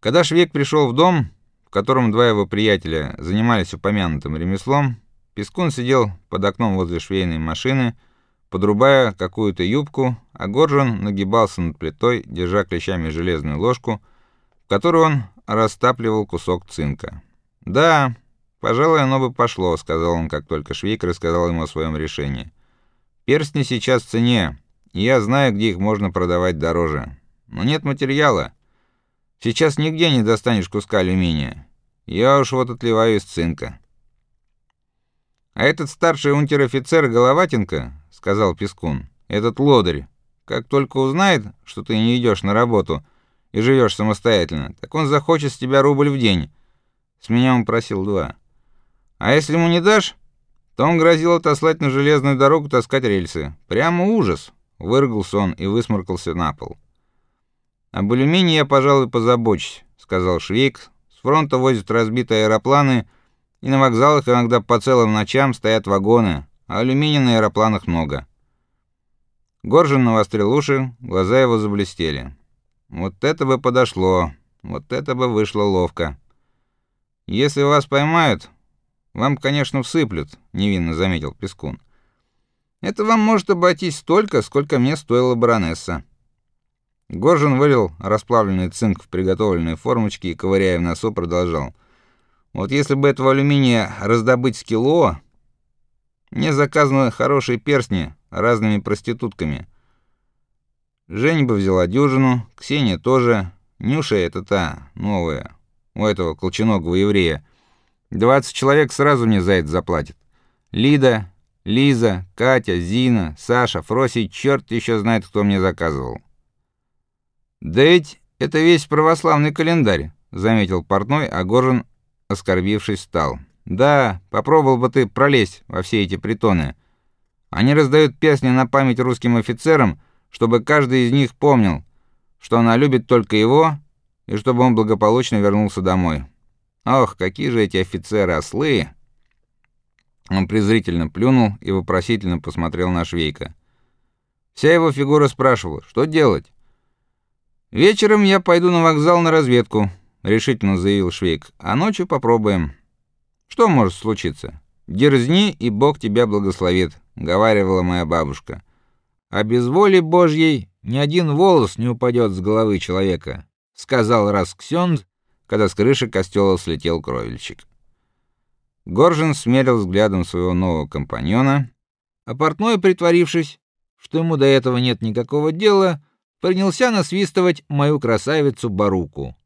Когда Швейк пришел в дом, в котором два его приятеля занимались упомянутым ремеслом, Пескун сидел под окном возле швейной машины, подрубая какую-то юбку, а Горжон нагибался над плитой, держа клещами железную ложку, в которую он растапливал кусок цинка. "Да, пожалуй, оно бы пошло", сказал он, как только Швейк рассказал ему о своем решении. "Перстни сейчас в цене, и я знаю, где их можно продавать дороже. Но нет материала. Сейчас нигде не достанешь куска алюминия. Я уж вот отливаю из цинка. А этот старший унтер-офицер Головатенко, сказал Пескун. Этот лодырь, как только узнает, что ты не идешь на работу и живешь самостоятельно, так он захочет с тебя рубль в день. С меня он просил два. А если ему не дашь, то он грозил отослать на железную дорогу таскать рельсы. Прямо ужас. Выргался он и высморкался на пол. Об алюминии я, пожалуй, позабочусь, сказал Швейк. С фронта возят разбитые аэропланы, и на вокзалах иногда по целым ночам стоят вагоны, а алюминия на аэропланах много. Горжин навострил уши, глаза его заблестели. Вот это бы подошло. Вот это бы вышло ловко. Если вас поймают, вам, конечно, всыплют, невинно заметил Пескун. Это вам может обойтись столько, сколько мне стоила баронесса. Горжин вылил расплавленный цинк в приготовленные формочки и ковыряя в носу продолжал: "Вот если бы этого алюминия раздобыть с кило, мне заказаны хорошие перстни разными проститутками. Женя бы взяла дюжину, Ксения тоже, Нюша это та, новая, у этого колченогого еврея. 20 человек сразу мне за это заплатят. Лида, Лиза, Катя, Зина, Саша, Фроси, черт еще знает, кто мне заказывал. Да ведь это весь православный календарь, заметил портной, а Горжин, оскорбившись, встал. Да, попробовал бы ты пролезть во все эти притоны. Они раздают песни на память русским офицерам, чтобы каждый из них помнил, что она любит только его и чтобы он благополучно вернулся домой. Ох, какие же эти офицеры ослы! Он презрительно плюнул и вопросительно посмотрел на Швейка. Вся его фигура спрашивала: "Что делать?" Вечером я пойду на вокзал на разведку, решительно заявил Швейк. А ночью попробуем. Что может случиться? Дерзни, и Бог тебя благословит, говаривала моя бабушка. А без воли Божьей ни один волос не упадет с головы человека, сказал раз Ксёнд, когда с крыши костела слетел кровельщик. Горжин смерил взглядом своего нового компаньона, а портной, притворившись, что ему до этого нет никакого дела, принялся насвистывать мою красавицу Баруку.